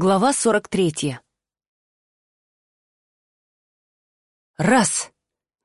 Глава сорок третья. Раз!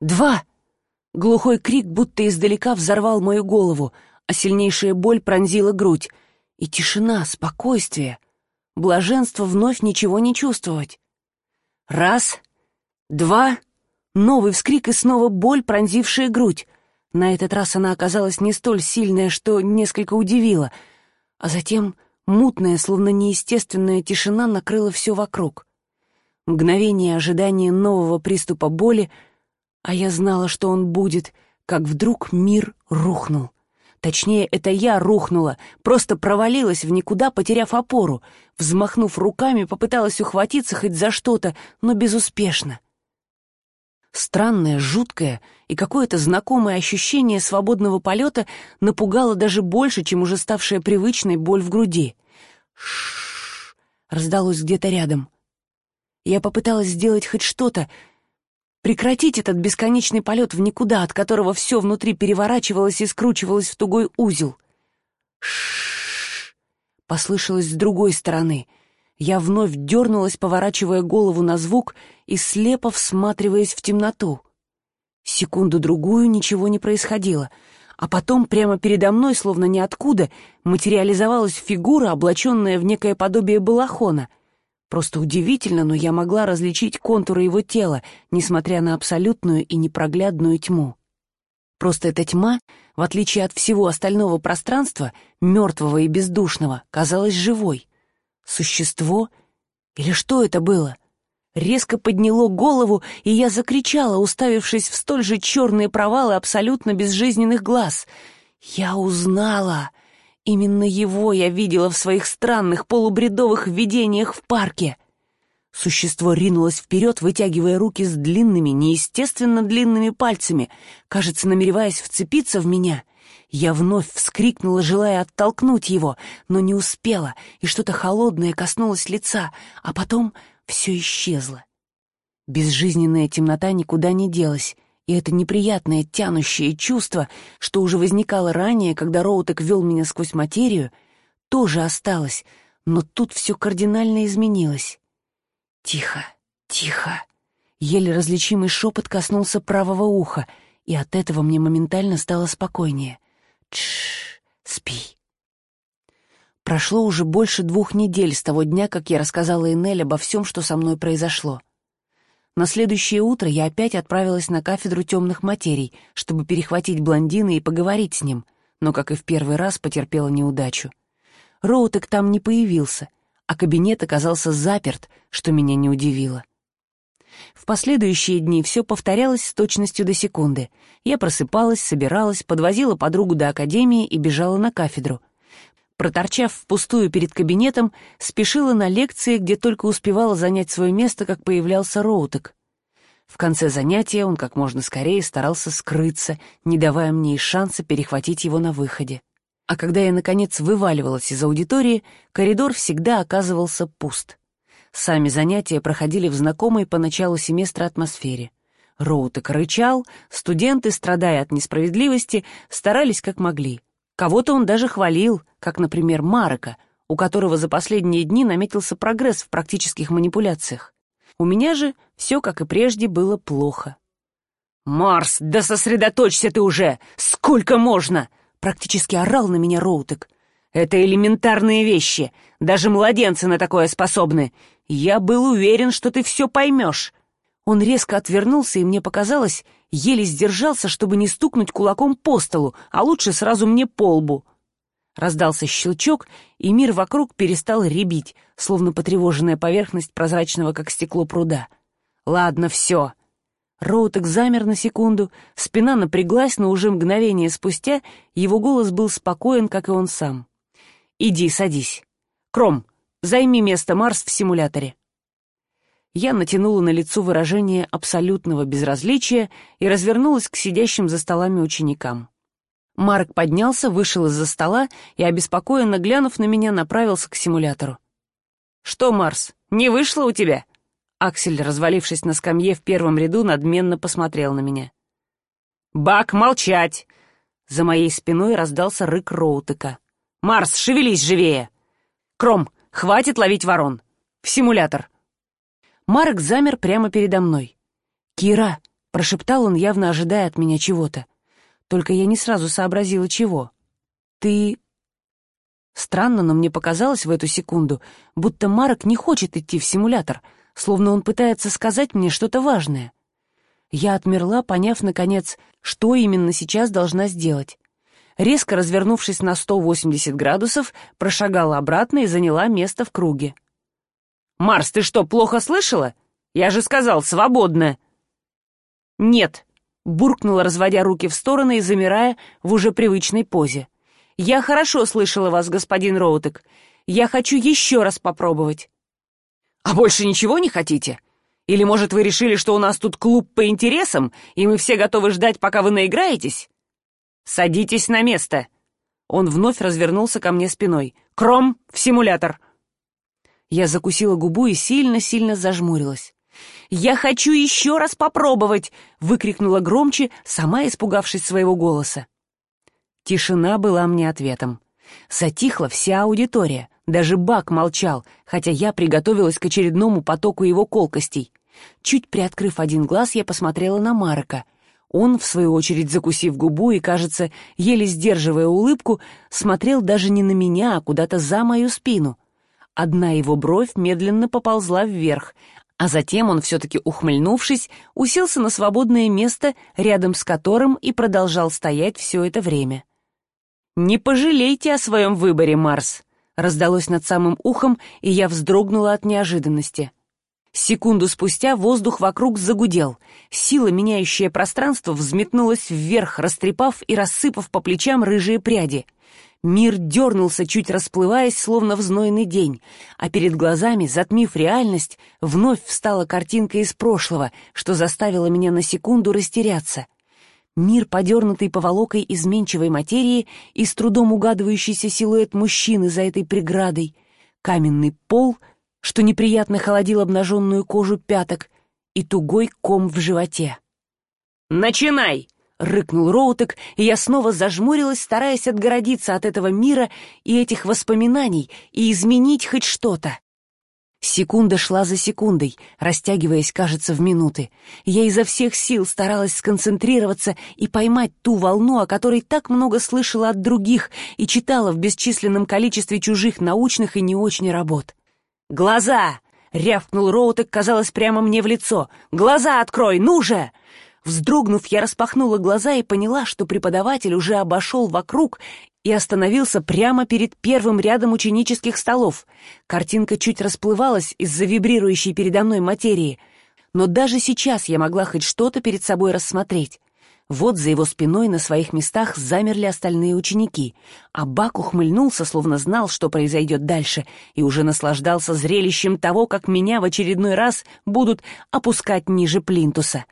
Два! Глухой крик будто издалека взорвал мою голову, а сильнейшая боль пронзила грудь. И тишина, спокойствие, блаженство вновь ничего не чувствовать. Раз! Два! Новый вскрик и снова боль, пронзившая грудь. На этот раз она оказалась не столь сильная, что несколько удивила, а затем Мутная, словно неестественная тишина накрыла все вокруг. Мгновение ожидания нового приступа боли, а я знала, что он будет, как вдруг мир рухнул. Точнее, это я рухнула, просто провалилась в никуда, потеряв опору. Взмахнув руками, попыталась ухватиться хоть за что-то, но безуспешно. Странное, жуткое и какое-то знакомое ощущение свободного полета напугало даже больше, чем уже ставшая привычной боль в груди. Ш раздалось где-то рядом. Я попыталась сделать хоть что-то, прекратить этот бесконечный полет в никуда, от которого все внутри переворачивалось и скручивалось в тугой узел. Ш послышалось с другой стороны — я вновь дернулась, поворачивая голову на звук и слепо всматриваясь в темноту. Секунду-другую ничего не происходило, а потом прямо передо мной, словно ниоткуда, материализовалась фигура, облаченная в некое подобие балахона. Просто удивительно, но я могла различить контуры его тела, несмотря на абсолютную и непроглядную тьму. Просто эта тьма, в отличие от всего остального пространства, мертвого и бездушного, казалась живой — Существо? Или что это было? Резко подняло голову, и я закричала, уставившись в столь же черные провалы абсолютно безжизненных глаз. Я узнала! Именно его я видела в своих странных полубредовых видениях в парке. Существо ринулось вперед, вытягивая руки с длинными, неестественно длинными пальцами, кажется, намереваясь вцепиться в меня — я вновь вскрикнула, желая оттолкнуть его, но не успела, и что-то холодное коснулось лица, а потом все исчезло. Безжизненная темнота никуда не делась, и это неприятное тянущее чувство, что уже возникало ранее, когда Роутек вел меня сквозь материю, тоже осталось, но тут все кардинально изменилось. Тихо, тихо. Еле различимый шепот коснулся правого уха, и от этого мне моментально стало спокойнее. Тш, спи. Прошло уже больше двух недель с того дня, как я рассказала Энель обо всем, что со мной произошло. На следующее утро я опять отправилась на кафедру темных материй, чтобы перехватить блондина и поговорить с ним, но, как и в первый раз, потерпела неудачу. Роутек там не появился, а кабинет оказался заперт, что меня не удивило. В последующие дни все повторялось с точностью до секунды. Я просыпалась, собиралась, подвозила подругу до академии и бежала на кафедру. Проторчав впустую перед кабинетом, спешила на лекции, где только успевала занять свое место, как появлялся Роутек. В конце занятия он как можно скорее старался скрыться, не давая мне и шанса перехватить его на выходе. А когда я, наконец, вываливалась из аудитории, коридор всегда оказывался пуст. Сами занятия проходили в знакомой по началу семестра атмосфере. Роутек рычал, студенты, страдая от несправедливости, старались как могли. Кого-то он даже хвалил, как, например, Марека, у которого за последние дни наметился прогресс в практических манипуляциях. У меня же все, как и прежде, было плохо. «Марс, да сосредоточься ты уже! Сколько можно!» Практически орал на меня Роутек. «Это элементарные вещи. Даже младенцы на такое способны. Я был уверен, что ты все поймешь». Он резко отвернулся, и мне показалось, еле сдержался, чтобы не стукнуть кулаком по столу, а лучше сразу мне по лбу. Раздался щелчок, и мир вокруг перестал ребить, словно потревоженная поверхность прозрачного, как стекло пруда. «Ладно, все». Роутек замер на секунду, спина напряглась, но уже мгновение спустя его голос был спокоен, как и он сам. «Иди, садись. Кром, Займи место Марс в симуляторе». Я натянула на лицо выражение абсолютного безразличия и развернулась к сидящим за столами ученикам. Марк поднялся, вышел из-за стола и, обеспокоенно глянув на меня, направился к симулятору. «Что, Марс, не вышло у тебя?» Аксель, развалившись на скамье в первом ряду, надменно посмотрел на меня. «Бак, молчать!» За моей спиной раздался рык Роутека. «Марс, шевелись живее!» «Кром, Хватит ловить ворон. в симулятор!» Марк замер прямо передо мной. «Кира!» — прошептал он, явно ожидая от меня чего-то. Только я не сразу сообразила, чего. «Ты...» Странно, но мне показалось в эту секунду, будто Марк не хочет идти в симулятор, словно он пытается сказать мне что-то важное. Я отмерла, поняв, наконец, что именно сейчас должна сделать. Резко развернувшись на 180 градусов, прошагала обратно и заняла место в круге. «Марс, ты что, плохо слышала? Я же сказал, свободно!» «Нет», — буркнула, разводя руки в стороны и замирая в уже привычной позе. «Я хорошо слышала вас, господин Роутек. Я хочу еще раз попробовать». «А больше ничего не хотите? Или, может, вы решили, что у нас тут клуб по интересам, и мы все готовы ждать, пока вы наиграетесь?» «Садитесь на место!» Он вновь развернулся ко мне спиной. «Кром, в симулятор!» Я закусила губу и сильно-сильно зажмурилась. «Я хочу еще раз попробовать!» — выкрикнула громче, сама испугавшись своего голоса. Тишина была мне ответом. Затихла вся аудитория, даже Бак молчал, хотя я приготовилась к очередному потоку его колкостей. Чуть приоткрыв один глаз, я посмотрела на Марка. Он, в свою очередь, закусив губу и, кажется, еле сдерживая улыбку, смотрел даже не на меня, а куда-то за мою спину. Одна его бровь медленно поползла вверх, а затем он, все-таки ухмыльнувшись, уселся на свободное место, рядом с которым и продолжал стоять все это время. «Не пожалейте о своем выборе, Марс!» раздалось над самым ухом, и я вздрогнула от неожиданности. Секунду спустя воздух вокруг загудел. Сила, меняющая пространство, взметнулась вверх, растрепав и рассыпав по плечам рыжие пряди. Мир дернулся, чуть расплываясь, словно в знойный день, а перед глазами, затмив реальность, вновь встала картинка из прошлого, что заставило меня на секунду растеряться. Мир, подернутый поволокой изменчивой материи и с трудом угадывающийся силуэт мужчины за этой преградой, каменный пол — что неприятно холодил обнаженную кожу пяток и тугой ком в животе. «Начинай!» — рыкнул Роутек, и я снова зажмурилась, стараясь отгородиться от этого мира и этих воспоминаний и изменить хоть что-то. Секунда шла за секундой, растягиваясь, кажется, в минуты. Я изо всех сил старалась сконцентрироваться и поймать ту волну, о которой так много слышала от других и читала в бесчисленном количестве чужих научных и не очень работ. «Глаза!» — рявкнул Роутек, казалось, прямо мне в лицо. «Глаза открой, ну же!» Вздрогнув, я распахнула глаза и поняла, что преподаватель уже обошел вокруг и остановился прямо перед первым рядом ученических столов. Картинка чуть расплывалась из-за вибрирующей передо мной материи, но даже сейчас я могла хоть что-то перед собой рассмотреть. Вот за его спиной на своих местах замерли остальные ученики, а Бак ухмыльнулся, словно знал, что произойдет дальше, и уже наслаждался зрелищем того, как меня в очередной раз будут опускать ниже плинтуса.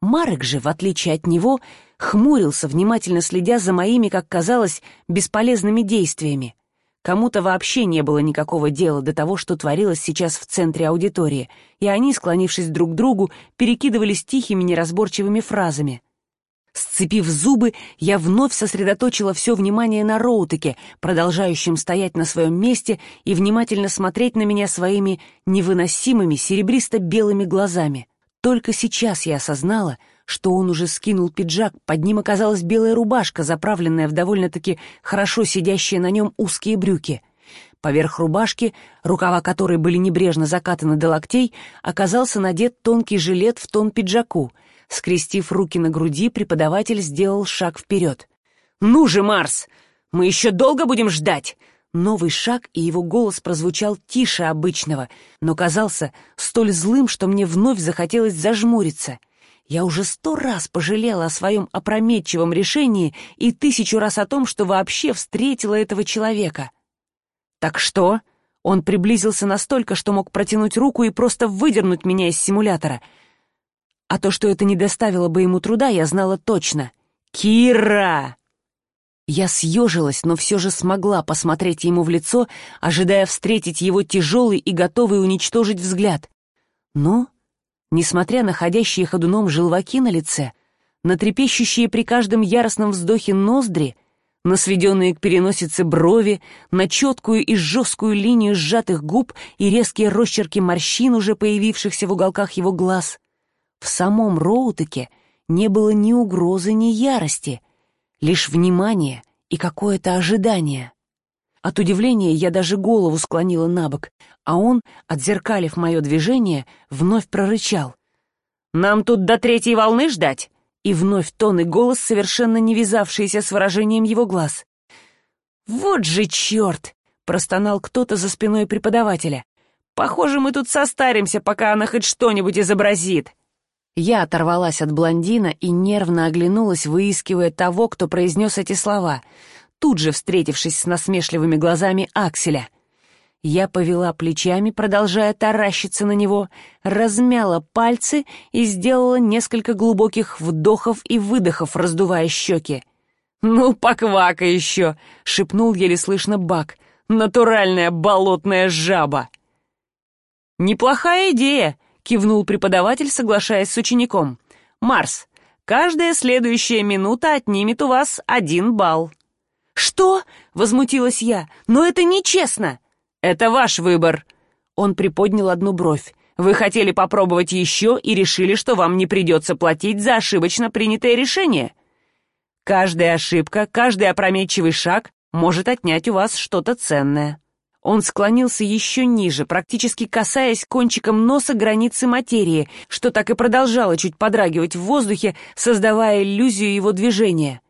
Марек же, в отличие от него, хмурился, внимательно следя за моими, как казалось, бесполезными действиями. Кому-то вообще не было никакого дела до того, что творилось сейчас в центре аудитории, и они, склонившись друг к другу, перекидывались тихими неразборчивыми фразами — Сцепив зубы, я вновь сосредоточила все внимание на Роутеке, продолжающем стоять на своем месте и внимательно смотреть на меня своими невыносимыми серебристо-белыми глазами. Только сейчас я осознала, что он уже скинул пиджак, под ним оказалась белая рубашка, заправленная в довольно-таки хорошо сидящие на нем узкие брюки. Поверх рубашки, рукава которой были небрежно закатаны до локтей, оказался надет тонкий жилет в тон пиджаку — Скрестив руки на груди, преподаватель сделал шаг вперед. «Ну же, Марс! Мы еще долго будем ждать!» Новый шаг, и его голос прозвучал тише обычного, но казался столь злым, что мне вновь захотелось зажмуриться. Я уже сто раз пожалела о своем опрометчивом решении и тысячу раз о том, что вообще встретила этого человека. «Так что?» Он приблизился настолько, что мог протянуть руку и просто выдернуть меня из симулятора — а то, что это не доставило бы ему труда, я знала точно. «Кира!» Я съежилась, но все же смогла посмотреть ему в лицо, ожидая встретить его тяжелый и готовый уничтожить взгляд. Но, несмотря на ходящие ходуном желваки на лице, на трепещущие при каждом яростном вздохе ноздри, на сведенные к переносице брови, на четкую и жесткую линию сжатых губ и резкие росчерки морщин, уже появившихся в уголках его глаз. В самом Роутеке не было ни угрозы, ни ярости, лишь внимание и какое-то ожидание. От удивления я даже голову склонила на бок, а он, отзеркалив мое движение, вновь прорычал. «Нам тут до третьей волны ждать?» И вновь тон и голос, совершенно не вязавшиеся с выражением его глаз. «Вот же черт!» — простонал кто-то за спиной преподавателя. «Похоже, мы тут состаримся, пока она хоть что-нибудь изобразит». Я оторвалась от блондина и нервно оглянулась, выискивая того, кто произнес эти слова, тут же встретившись с насмешливыми глазами Акселя. Я повела плечами, продолжая таращиться на него, размяла пальцы и сделала несколько глубоких вдохов и выдохов, раздувая щеки. «Ну, поквака еще!» — шепнул еле слышно Бак. «Натуральная болотная жаба!» «Неплохая идея!» — кивнул преподаватель, соглашаясь с учеником. «Марс, каждая следующая минута отнимет у вас один балл». «Что?» — возмутилась я. «Но это нечестно!» «Это ваш выбор». Он приподнял одну бровь. «Вы хотели попробовать еще и решили, что вам не придется платить за ошибочно принятое решение. Каждая ошибка, каждый опрометчивый шаг может отнять у вас что-то ценное». Он склонился еще ниже, практически касаясь кончиком носа границы материи, что так и продолжало чуть подрагивать в воздухе, создавая иллюзию его движения.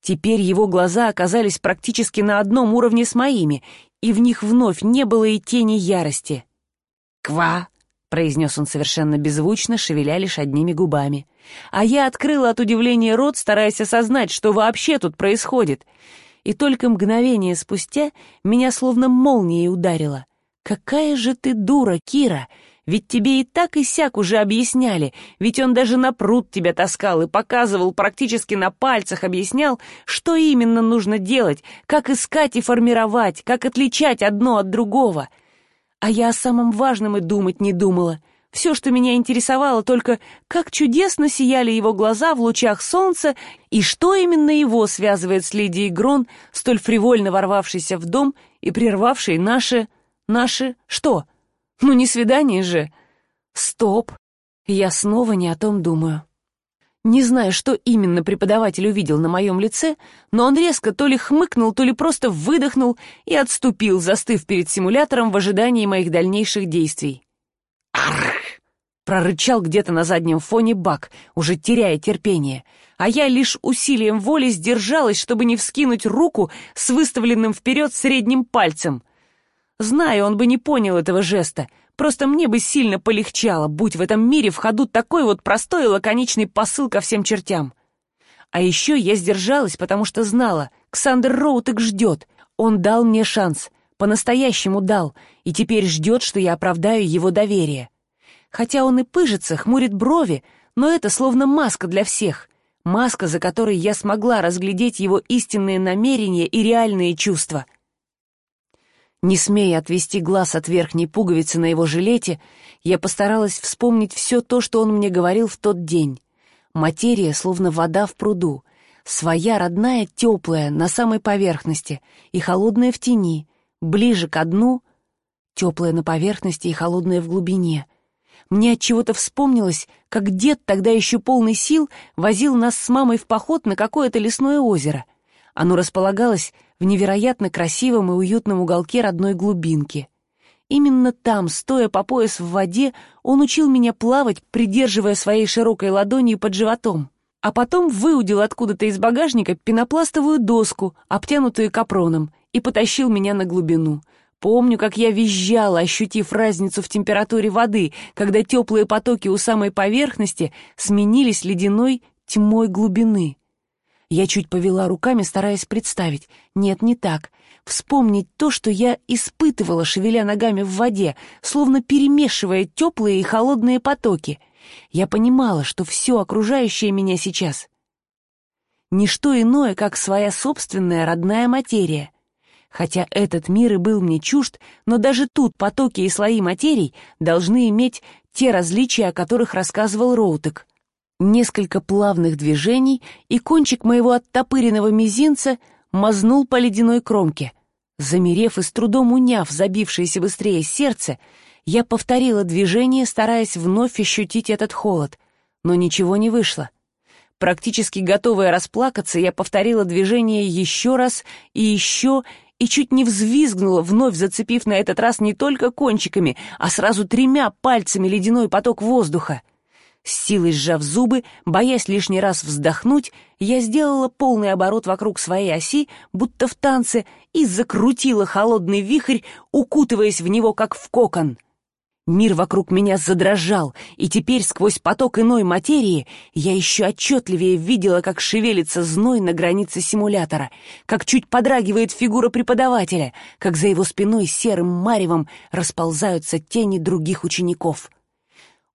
Теперь его глаза оказались практически на одном уровне с моими, и в них вновь не было и тени ярости. «Ква!» — произнес он совершенно беззвучно, шевеля лишь одними губами. А я открыла от удивления рот, стараясь осознать, что вообще тут происходит. И только мгновение спустя меня словно молнией ударило. «Какая же ты дура, Кира! Ведь тебе и так и сяк уже объясняли, ведь он даже на пруд тебя таскал и показывал, практически на пальцах объяснял, что именно нужно делать, как искать и формировать, как отличать одно от другого. А я о самом важном и думать не думала. Все, что меня интересовало, только как чудесно сияли его глаза в лучах солнца и что именно его связывает с Лидией Грон, столь фривольно ворвавшейся в дом и прервавшей наши... наши... что? Ну не свидание же. Стоп. Я снова не о том думаю. Не знаю, что именно преподаватель увидел на моем лице, но он резко то ли хмыкнул, то ли просто выдохнул и отступил, застыв перед симулятором в ожидании моих дальнейших действий. «Арх!» — прорычал где-то на заднем фоне Бак, уже теряя терпение, а я лишь усилием воли сдержалась, чтобы не вскинуть руку с выставленным вперед средним пальцем — Знаю, он бы не понял этого жеста. Просто мне бы сильно полегчало, будь в этом мире в ходу такой вот простой лаконичный посыл ко всем чертям. А еще я сдержалась, потому что знала, Ксандр Роутек ждет. Он дал мне шанс, по-настоящему дал, и теперь ждет, что я оправдаю его доверие. Хотя он и пыжится, хмурит брови, но это словно маска для всех. Маска, за которой я смогла разглядеть его истинные намерения и реальные чувства — не смея отвести глаз от верхней пуговицы на его жилете, я постаралась вспомнить все то, что он мне говорил в тот день. Материя, словно вода в пруду, своя родная, теплая, на самой поверхности, и холодная в тени, ближе к дну, теплая на поверхности и холодная в глубине. Мне от чего-то вспомнилось, как дед, тогда еще полный сил, возил нас с мамой в поход на какое-то лесное озеро. Оно располагалось в невероятно красивом и уютном уголке родной глубинки. Именно там, стоя по пояс в воде, он учил меня плавать, придерживая своей широкой ладонью под животом. А потом выудил откуда-то из багажника пенопластовую доску, обтянутую капроном, и потащил меня на глубину. Помню, как я визжала, ощутив разницу в температуре воды, когда теплые потоки у самой поверхности сменились ледяной тьмой глубины. Я чуть повела руками, стараясь представить. Нет, не так. Вспомнить то, что я испытывала, шевеля ногами в воде, словно перемешивая теплые и холодные потоки. Я понимала, что все окружающее меня сейчас — ничто иное, как своя собственная родная материя. Хотя этот мир и был мне чужд, но даже тут потоки и слои материй должны иметь те различия, о которых рассказывал Роутек — Несколько плавных движений, и кончик моего оттопыренного мизинца мазнул по ледяной кромке. Замерев и с трудом уняв забившееся быстрее сердце, я повторила движение, стараясь вновь ощутить этот холод, но ничего не вышло. Практически готовая расплакаться, я повторила движение еще раз и еще, и чуть не взвизгнула, вновь зацепив на этот раз не только кончиками, а сразу тремя пальцами ледяной поток воздуха. С силой сжав зубы, боясь лишний раз вздохнуть, я сделала полный оборот вокруг своей оси, будто в танце, и закрутила холодный вихрь, укутываясь в него, как в кокон. Мир вокруг меня задрожал, и теперь сквозь поток иной материи я еще отчетливее видела, как шевелится зной на границе симулятора, как чуть подрагивает фигура преподавателя, как за его спиной серым маревом расползаются тени других учеников.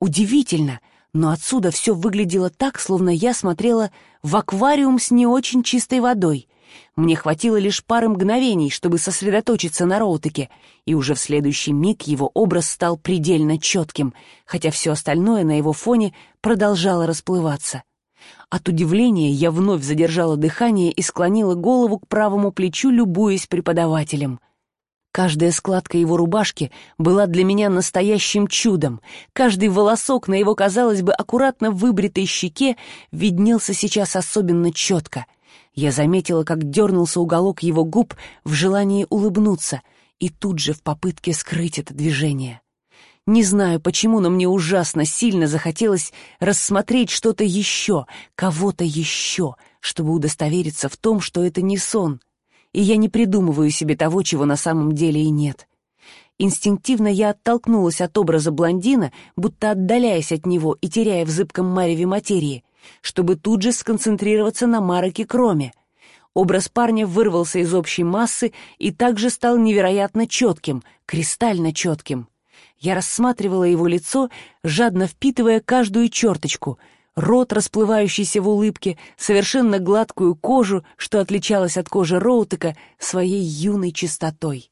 Удивительно — но отсюда все выглядело так, словно я смотрела в аквариум с не очень чистой водой. Мне хватило лишь пары мгновений, чтобы сосредоточиться на Роутеке, и уже в следующий миг его образ стал предельно четким, хотя все остальное на его фоне продолжало расплываться. От удивления я вновь задержала дыхание и склонила голову к правому плечу, любуясь преподавателем — Каждая складка его рубашки была для меня настоящим чудом. Каждый волосок на его, казалось бы, аккуратно выбритой щеке виднелся сейчас особенно четко. Я заметила, как дернулся уголок его губ в желании улыбнуться, и тут же в попытке скрыть это движение. Не знаю почему, но мне ужасно сильно захотелось рассмотреть что-то еще, кого-то еще, чтобы удостовериться в том, что это не сон — и я не придумываю себе того, чего на самом деле и нет. Инстинктивно я оттолкнулась от образа блондина, будто отдаляясь от него и теряя в зыбком мареве материи, чтобы тут же сконцентрироваться на Мареке Кроме. Образ парня вырвался из общей массы и также стал невероятно четким, кристально четким. Я рассматривала его лицо, жадно впитывая каждую черточку — рот, расплывающийся в улыбке, совершенно гладкую кожу, что отличалась от кожи Роутека своей юной чистотой.